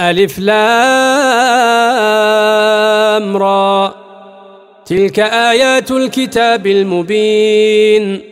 ألف لام را. تلك آيات الكتاب المبين.